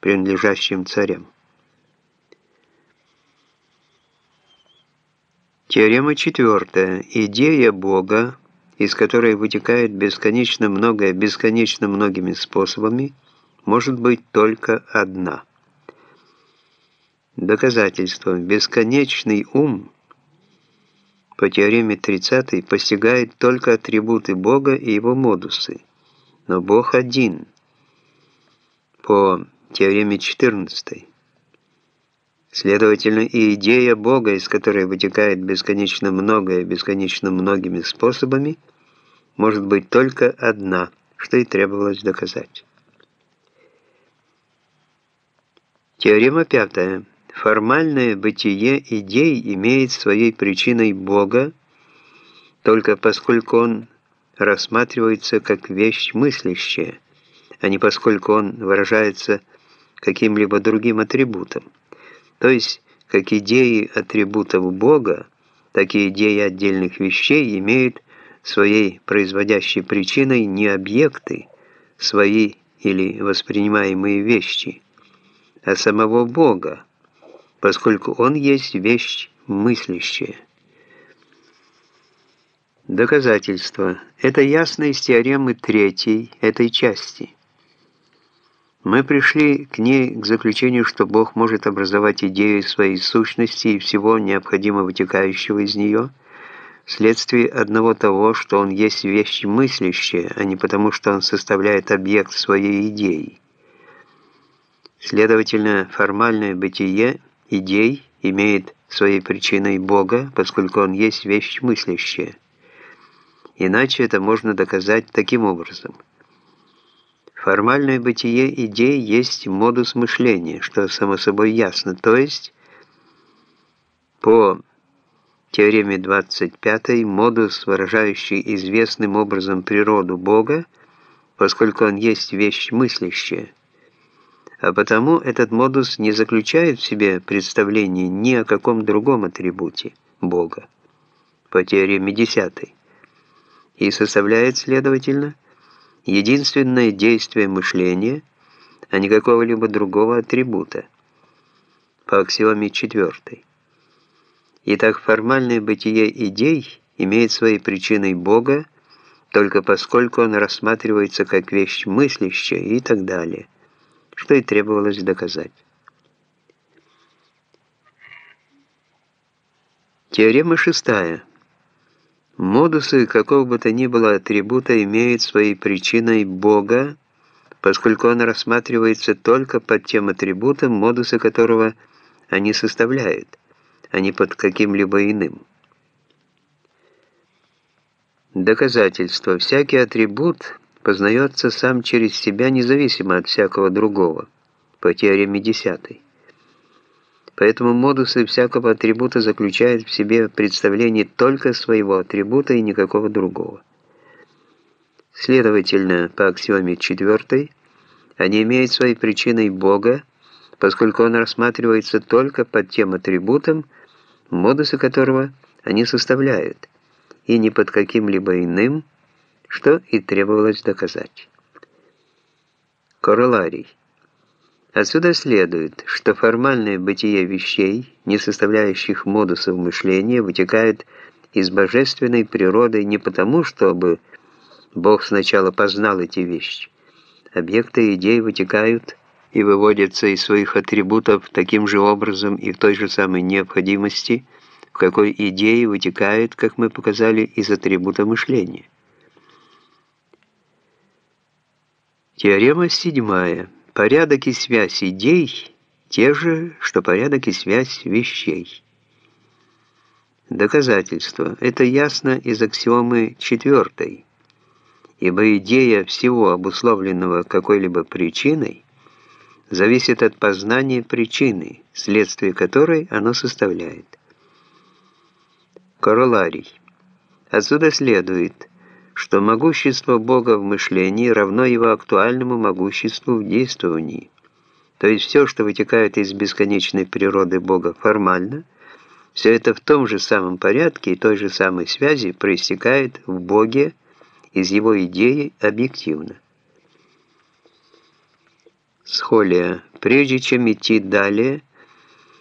принадлежащим царям. Теорема четвертая. Идея Бога, из которой вытекает бесконечно многое бесконечно многими способами, может быть только одна. Доказательство. Бесконечный ум по теореме 30 постигает только атрибуты Бога и его модусы. Но Бог один. По теореме 14 Следовательно, и идея Бога, из которой вытекает бесконечно многое бесконечно многими способами, может быть только одна, что и требовалось доказать. Теорема пятая. Формальное бытие идей имеет своей причиной Бога, только поскольку он рассматривается как вещь мыслящая, а не поскольку он выражается каким-либо другим атрибутом. То есть, как идеи атрибутов Бога, так и идеи отдельных вещей имеют своей производящей причиной не объекты, свои или воспринимаемые вещи, а самого Бога, поскольку Он есть вещь мыслящая. Доказательство. Это ясно из теоремы третьей этой части – мы пришли к ней к заключению, что Бог может образовать идею своей сущности и всего необходимо вытекающего из нее, вследствие одного того, что Он есть вещь мыслящая, а не потому, что Он составляет объект своей идеи. Следовательно, формальное бытие идей имеет своей причиной Бога, поскольку Он есть вещь мыслящая. Иначе это можно доказать таким образом – Формальное бытие идей есть модус мышления, что само собой ясно, то есть по теореме 25 модус, выражающий известным образом природу Бога, поскольку он есть вещь мыслящая. А потому этот модус не заключает в себе представление ни о каком другом атрибуте Бога. По теореме 10 и составляет, следовательно, единственное действие мышления, а не какого-либо другого атрибута. По аксиоме 4. Итак, формальное бытие идей имеет своей причиной Бога, только поскольку он рассматривается как вещь мыслящая и так далее, что и требовалось доказать. Теорема шестая. Модусы какого бы то ни было атрибута имеют своей причиной Бога, поскольку он рассматривается только под тем атрибутом, модусы которого они составляют, а не под каким-либо иным. Доказательство. Всякий атрибут познается сам через себя независимо от всякого другого, по теореме 10. Поэтому модусы всякого атрибута заключают в себе представление только своего атрибута и никакого другого. Следовательно, по аксиоме 4, они имеют своей причиной Бога, поскольку он рассматривается только под тем атрибутом, модусы которого они составляют, и не под каким-либо иным, что и требовалось доказать. Короларий. Отсюда следует, что формальное бытие вещей, не составляющих модусов мышления, вытекает из божественной природы не потому, чтобы Бог сначала познал эти вещи. Объекты идей вытекают и выводятся из своих атрибутов таким же образом и в той же самой необходимости, в какой идеи вытекают, как мы показали, из атрибута мышления. Теорема седьмая. Порядок и связь идей те же, что порядок и связь вещей. Доказательство. Это ясно из аксиомы четвертой. Ибо идея всего обусловленного какой-либо причиной зависит от познания причины, следствие которой оно составляет. Короларий. Отсюда следует, что могущество Бога в мышлении равно его актуальному могуществу в действовании. То есть все, что вытекает из бесконечной природы Бога формально, все это в том же самом порядке и той же самой связи проистекает в Боге из его идеи объективно. Схолия. Прежде чем идти далее,